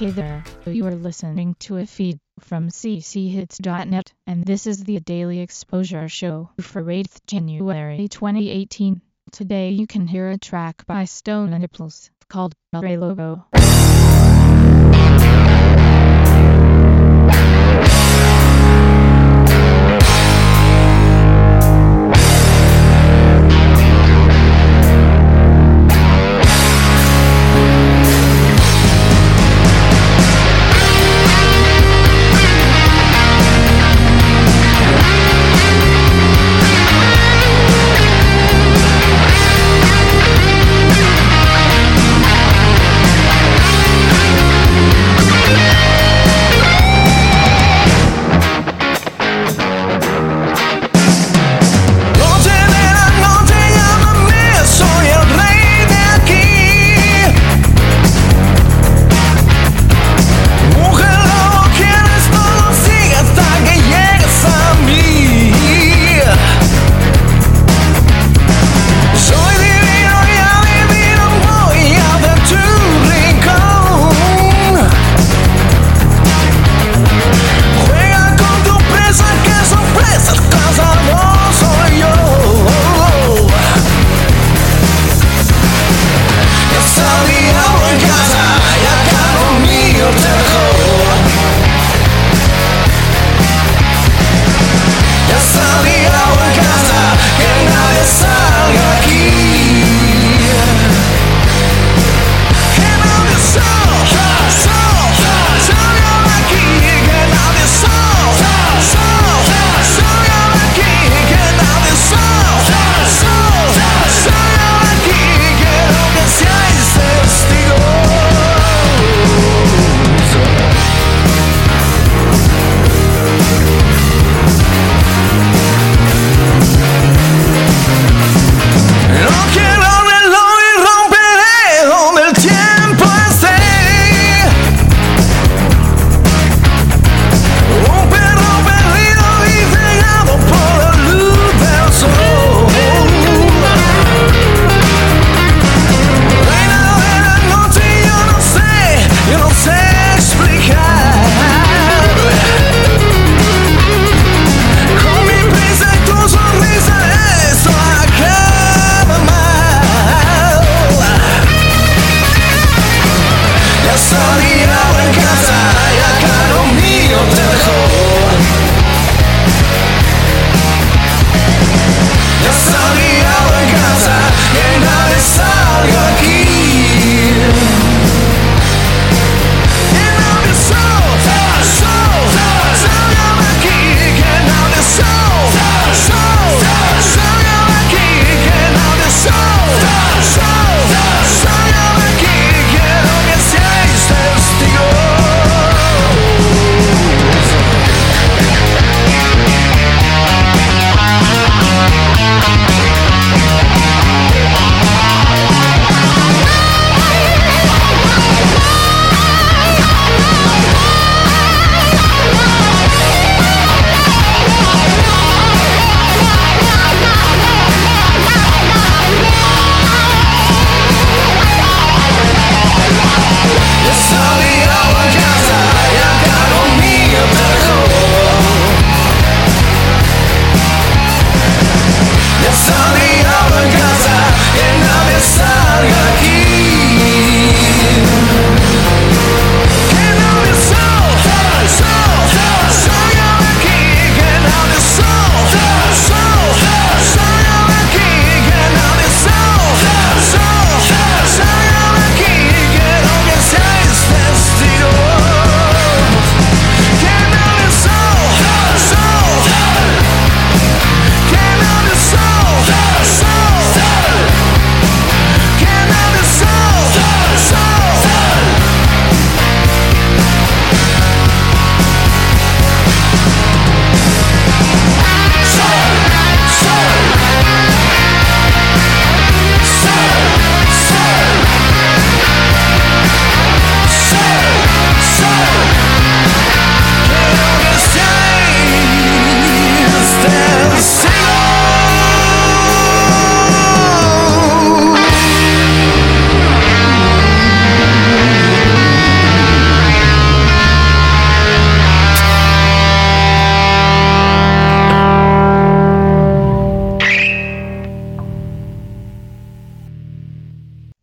Hey there, you are listening to a feed from cchits.net, and this is the Daily Exposure Show for 8th January 2018. Today you can hear a track by Stone Nipples called Rey Lobo.